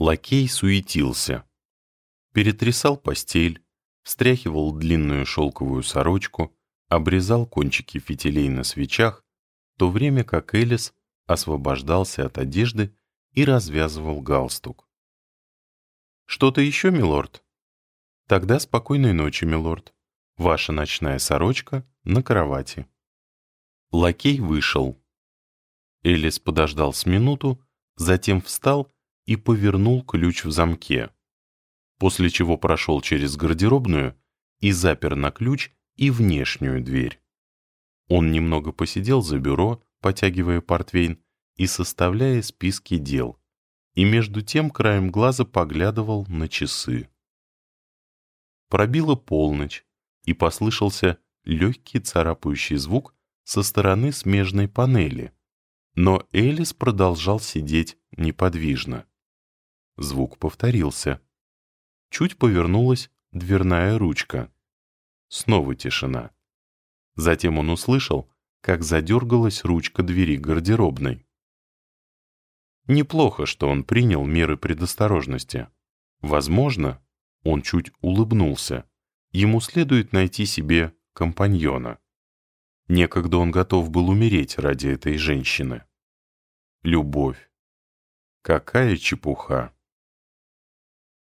Лакей суетился. Перетрясал постель, встряхивал длинную шелковую сорочку, обрезал кончики фитилей на свечах, в то время как Элис освобождался от одежды и развязывал галстук. «Что-то еще, милорд?» «Тогда спокойной ночи, милорд. Ваша ночная сорочка на кровати». Лакей вышел. Элис подождал с минуту, затем встал и повернул ключ в замке, после чего прошел через гардеробную и запер на ключ и внешнюю дверь. Он немного посидел за бюро, потягивая портвейн и составляя списки дел, и между тем краем глаза поглядывал на часы. Пробила полночь, и послышался легкий царапающий звук со стороны смежной панели, но Элис продолжал сидеть неподвижно. Звук повторился. Чуть повернулась дверная ручка. Снова тишина. Затем он услышал, как задергалась ручка двери гардеробной. Неплохо, что он принял меры предосторожности. Возможно, он чуть улыбнулся. Ему следует найти себе компаньона. Некогда он готов был умереть ради этой женщины. Любовь. Какая чепуха.